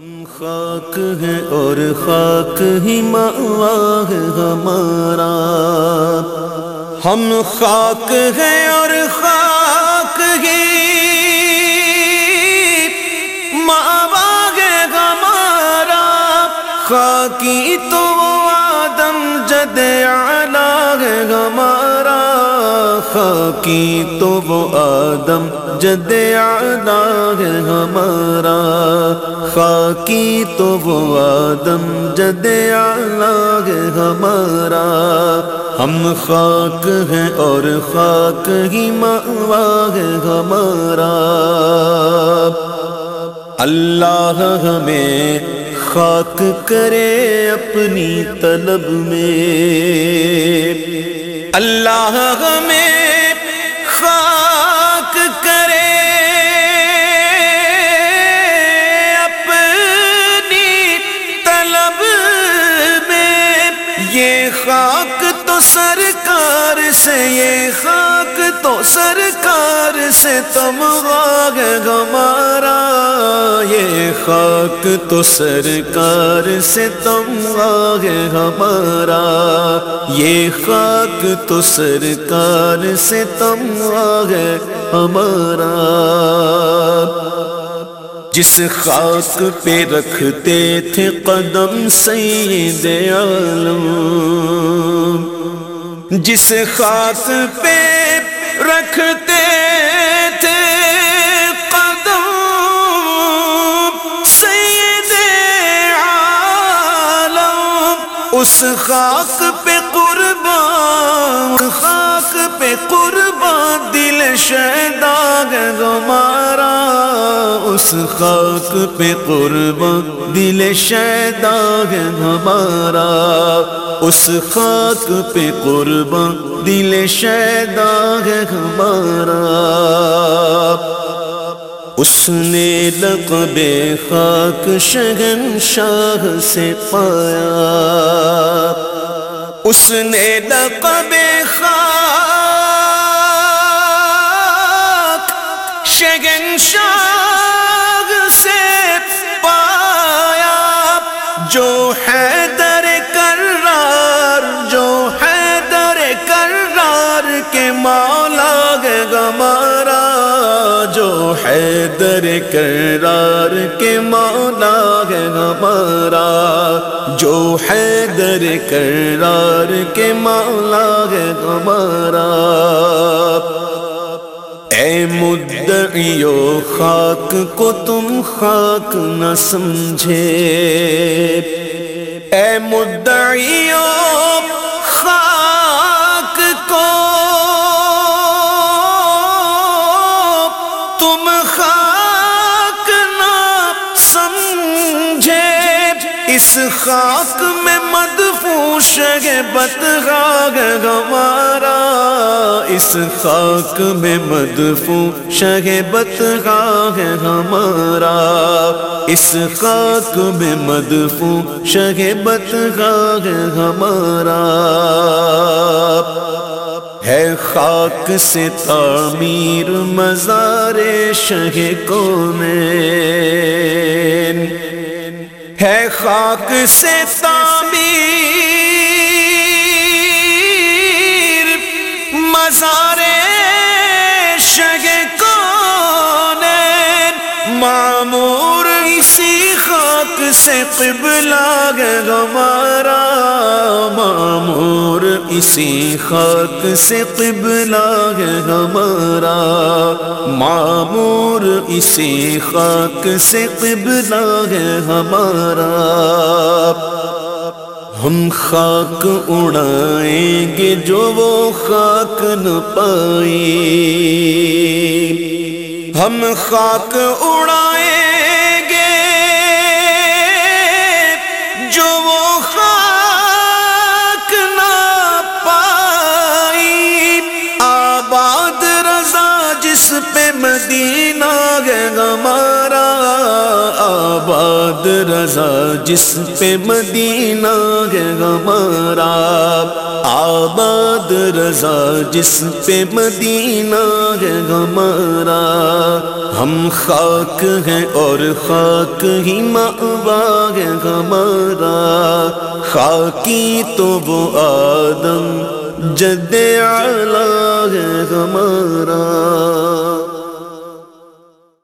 ہم خاک ہیں اور خاک ہی ماوا ہے ہمارا۔ ہم خاک ہیں اور خاک ہی ماوا ہے ہمارا۔ خاکی تو آدم جد آلہ ہے ہمارا۔ خاکی تو وہ آدم جد آلہ ہے ہمارا۔ خاکی تو وہ آدم جد آلہ ہے ہمارا۔ ہم خاک ہیں اور خاک ہی ماوا ہے ہمارا۔ اللہ ہمیں خاک کرے اپنی طلب میں۔ اللہ ہمیں سے یہ خاک تو سرکار سے تم غاگ ہمارا۔ یہ خاک تو سرکار سے تم غاگ ہمارا۔ یہ خاک تو سرکار سے تم غاگ ہمارا۔ جس خاک پہ رکھتے تھے قدم سید عالم جس خاک پہ رکھتے تھے قدم، سید عالم، اس خاک پہ قربان خاک پہ قربان، دل شہداگ گمارا اس خاک پہ قربان، دل شہداگ ہمارا۔ اس خاک پہ قربان، دل شہداگ ہمارا۔ اس نے لقب خاک شگن شاہ سے پایا۔ اس نے لقب خاک شگن شاہ سے پایا۔ جو ہے در کے مولا گمارا جو ہے در کرار کے مولا ہمارا، جو ہے در کرار کے مولا ہمارا۔ اے مدعیو خاک کو تم خاک نہ سمجھے۔ اے مدعیو اس خاک میں مدفوش ہے بدغاگ ہمارا۔ اس خاک میں مدفوش ہے بدغاگ ہمارا۔ اس خاک میں مدفوش ہے بدغاگ ہمارا۔ ہے خاک سے تعمیر مزار شہ کون ہے خاک سے تعمیر۔ مزار شگ کون معمور اسی خاک سے قبلہ ہمارا معمور اسی خاک سے قبلہ ہمارا معمور اسی خاک سے قبلہ ہمارا۔ ہم خاک اڑائیں گے جو وہ خاک نہ پائی ہم خاک اڑائیں آباد رضا، جس پہ مدینہ ہے ہمارا۔ آباد رضا، جس پہ مدینہ ہے ہمارا۔ ہم خاک ہیں اور خاک ہی ماوا ہے ہمارا۔ خاکی تو وہ آدم، جد ہے ہمارا۔